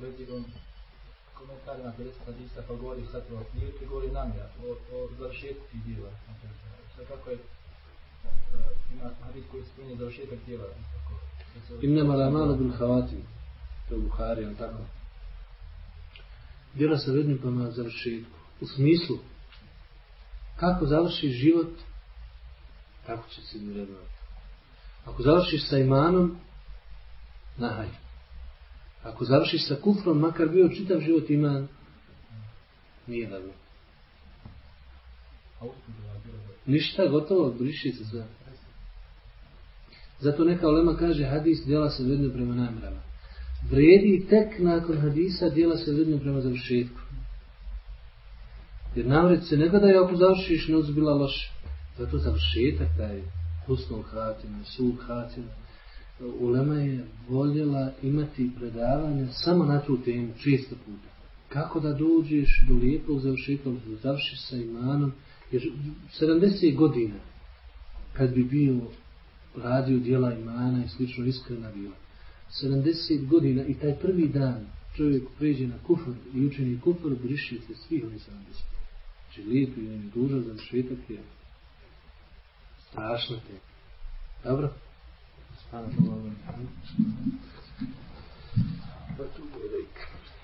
Vedigom komentar na 50 hadisa pa govori sad o nijetu govori namja, o, o završetku tih dijela. Sad kako je ima hadis koji spominje završetak dijela. Innama la malo bil havatim. To je Buhari, on tako. Djela se vrednim prema završetku. U smislu, kako završiš život, tako će se vrednovati. Ako završiš sa imanom, nahaj. Ako završiš sa kufrom, makar bio čitav život iman, nije dobro. Ništa, gotovo, briši se sve. Zato neka olema kaže hadis djela se vredno prema namrama. Vredi tek nakon hadisa djela se vredno prema završetku. Jer namret se ne gledaju ako završiš ne uzbila loše. Zato završetak taj husnul hatima, sul hatima. Ulema je voljela imati predavanje samo na tu temu, često puta. Kako da dođeš do lijepog završetka, završiš sa imanom, jer 70 godina kad bi bio radio dijela imana i slično iskrena bila. 70 godina i taj prvi dan čovjek pređe na kufr i učeni kufr, briši se svih oni 70. Znači lijep i on je dužan za je strašno te. Dobro? Spana to malo. Pa tu je